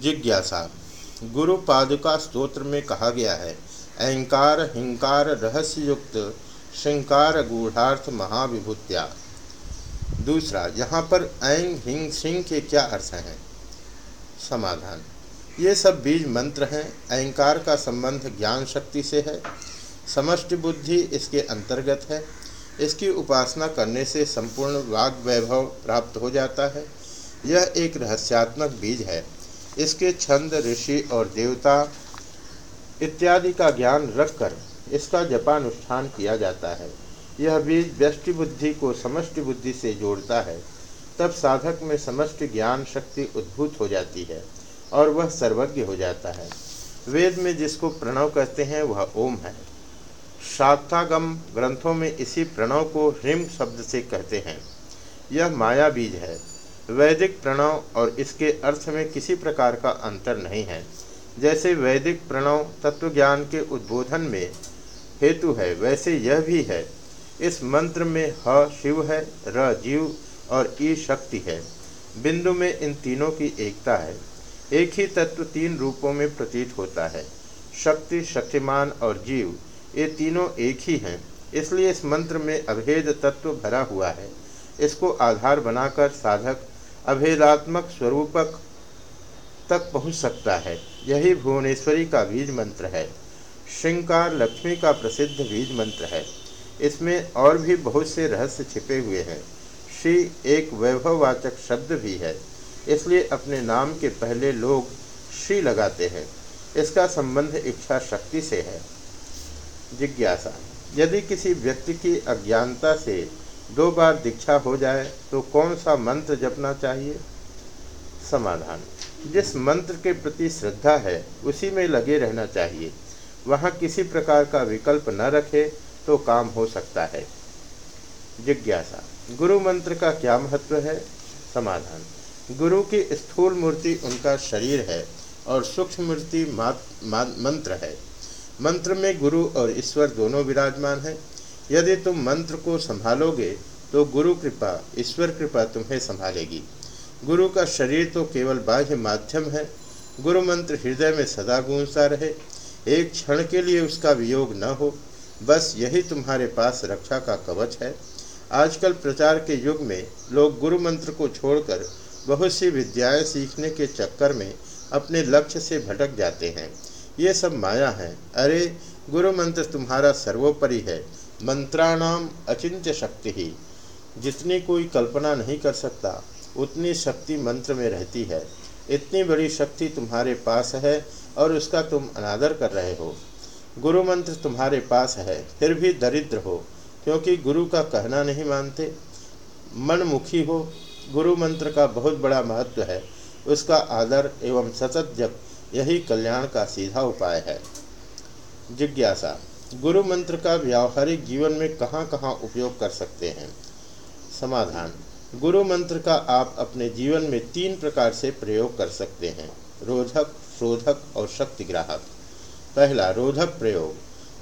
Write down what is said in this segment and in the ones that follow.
जिज्ञासा। गुरु पादुका स्तोत्र में कहा गया है, अहंकार, हिंकार रहस्य युक्त श्रृंकार गूढ़ार्थ, महाविभूत्या। दूसरा, यहाँ पर ऐंग हिंग सिंह के क्या अर्थ हैं? समाधान, ये सब बीज मंत्र हैं, अहंकार का संबंध ज्ञान शक्ति से है, समष्टि बुद्धि इसके अंतर्गत है, इसकी उपासना करने से संपूर्ण वाग वैभव प्राप्त हो जाता है, यह एक रहस्यात्मक बीज है। इसके छंद, ऋषि और देवता इत्यादि का ज्ञान रखकर इसका जपानुष्ठान किया जाता है। यह बीज व्यष्टि बुद्धि को समष्टि बुद्धि से जोड़ता है। तब साधक में समष्टि ज्ञान शक्ति उद्भूत हो जाती है और वह सर्वज्ञ हो जाता है। वेद में जिसको प्रणव कहते हैं, वह ओम है। शाक्तागम ग्रंथों में इसी प्रणव को ह्रीम शब्द से कहते हैं। यह माया बीज है। वैदिक प्रणव और इसके अर्थ में किसी प्रकार का अंतर नहीं है। जैसे वैदिक प्रणव तत्वज्ञान के उद्बोधन में हेतु है, वैसे यह भी है। इस मंत्र में ह शिव है, र जीव और ई शक्ति है। बिंदु में इन तीनों की एकता है। एक ही तत्व तीन रूपों में प्रतीत होता है। शक्ति, शक्तिमान और जीव, ये तीनों एक ही हैं। इसलिए इस मंत्र में अभेद तत्व भरा हुआ है। इसको आधार बनाकर साधक अभेदात्मक स्वरूपक तक पहुँच सकता है। यही भुवनेश्वरी का बीज मंत्र है। श्रृंकार लक्ष्मी का प्रसिद्ध बीज मंत्र है। इसमें और भी बहुत से रहस्य छिपे हुए हैं। श्री एक वैभववाचक शब्द भी है। इसलिए अपने नाम के पहले लोग श्री लगाते हैं। इसका संबंध इच्छा शक्ति से है। जिज्ञासा। यदि किसी व्यक्ति की अज्ञानता से दो बार दीक्षा हो जाए तो कौन सा मंत्र जपना चाहिए? समाधान। जिस मंत्र के प्रति श्रद्धा है, उसी में लगे रहना चाहिए। वहाँ किसी प्रकार का विकल्प न रखे तो काम हो सकता है। जिज्ञासा। गुरु मंत्र का क्या महत्व है? समाधान। गुरु की स्थूल मूर्ति उनका शरीर है, और सूक्ष्म मूर्ति मंत्र है। मंत्र में गुरु और ईश्वर दोनों विराजमान हैं। यदि तुम मंत्र को संभालोगे तो गुरु कृपा, ईश्वर कृपा तुम्हें संभालेगी। गुरु का शरीर तो केवल बाह्य माध्यम है। गुरु मंत्र हृदय में सदा गूंजता रहे। एक क्षण के लिए उसका वियोग न हो। बस यही तुम्हारे पास रक्षा का कवच है। आजकल प्रचार के युग में लोग गुरु मंत्र को छोड़कर बहुत सी विद्याएँ सीखने के चक्कर में अपने लक्ष्य से भटक जाते हैं। ये सब माया है। अरे गुरु मंत्र तुम्हारा सर्वोपरि है। मंत्राणाम अचिंत्य शक्ति ही। जितनी कोई कल्पना नहीं कर सकता, उतनी शक्ति मंत्र में रहती है। इतनी बड़ी शक्ति तुम्हारे पास है और उसका तुम अनादर कर रहे हो। गुरु मंत्र तुम्हारे पास है, फिर भी दरिद्र हो, क्योंकि गुरु का कहना नहीं मानते। मनमुखी हो, गुरु मंत्र का बहुत बड़ा महत्व है। उसका आदर एवं सतत जप, यही कल्याण का सीधा उपाय है। जिज्ञासा। गुरु मंत्र का व्यावहारिक जीवन में कहाँ कहाँ उपयोग कर सकते हैं? समाधान। गुरु मंत्र का आप अपने जीवन में तीन प्रकार से प्रयोग कर सकते हैं। रोधक, शोधक और शक्तिग्राहक पहला, रोधक प्रयोग।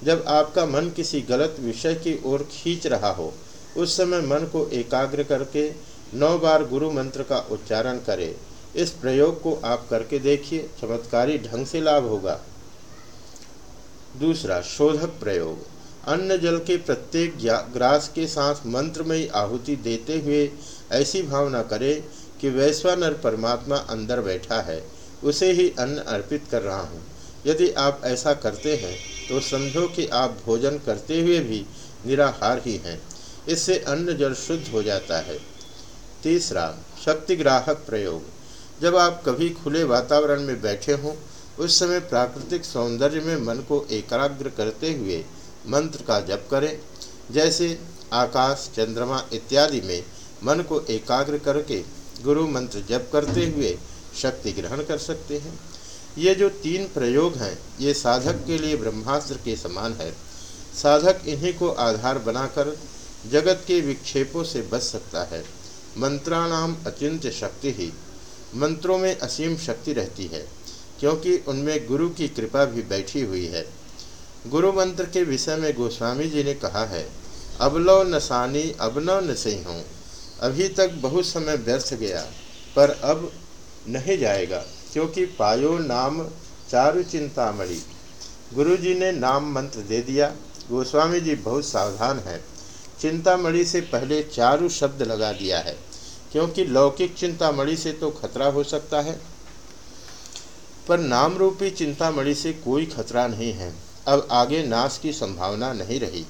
जब आपका मन किसी गलत विषय की ओर खींच रहा हो, उस समय मन को एकाग्र करके नौ बार गुरु मंत्र का उच्चारण करें। इस प्रयोग को आप करके देखिए, चमत्कारी ढंग से लाभ होगा। दूसरा, शोधक प्रयोग। अन्न जल के प्रत्येक ग्रास के साथ मंत्रमयी आहुति देते हुए ऐसी भावना करें कि वैश्वानर परमात्मा अंदर बैठा है। उसे ही अन्न अर्पित कर रहा हूँ। यदि आप ऐसा करते हैं तो समझो कि आप भोजन करते हुए भी निराहार ही हैं। इससे अन्न जल शुद्ध हो जाता है। तीसरा, शक्तिग्राहक प्रयोग। जब आप कभी खुले वातावरण में बैठे हों उस समय प्राकृतिक सौंदर्य में मन को एकाग्र करते हुए मंत्र का जप करें। जैसे आकाश, चंद्रमा इत्यादि में मन को एकाग्र करके गुरु मंत्र जप करते हुए शक्ति ग्रहण कर सकते हैं। ये जो तीन प्रयोग हैं, ये साधक के लिए ब्रह्मास्त्र के समान है। साधक इन्हीं को आधार बनाकर जगत के विक्षेपों से बच सकता है। मंत्राणाम अचिंत्य शक्ति ही, मंत्रों में असीम शक्ति रहती है। क्योंकि उनमें गुरु की कृपा भी बैठी हुई है। गुरु मंत्र के विषय में गोस्वामी जी ने कहा है, अबलो नसानी अबनो नसई हूँ अभी तक बहुत समय व्यर्थ गया, पर अब नहीं जाएगा, क्योंकि पायो नाम चारु चिंतामणि। गुरु जी ने नाम मंत्र दे दिया। गोस्वामी जी बहुत सावधान है। चिंतामणि से पहले चारु शब्द लगा दिया है, क्योंकि लौकिक चिंतामणि से तो खतरा हो सकता है। पर नाम रूपी चिंतामणि से कोई खतरा नहीं है। अब आगे नाश की संभावना नहीं रही।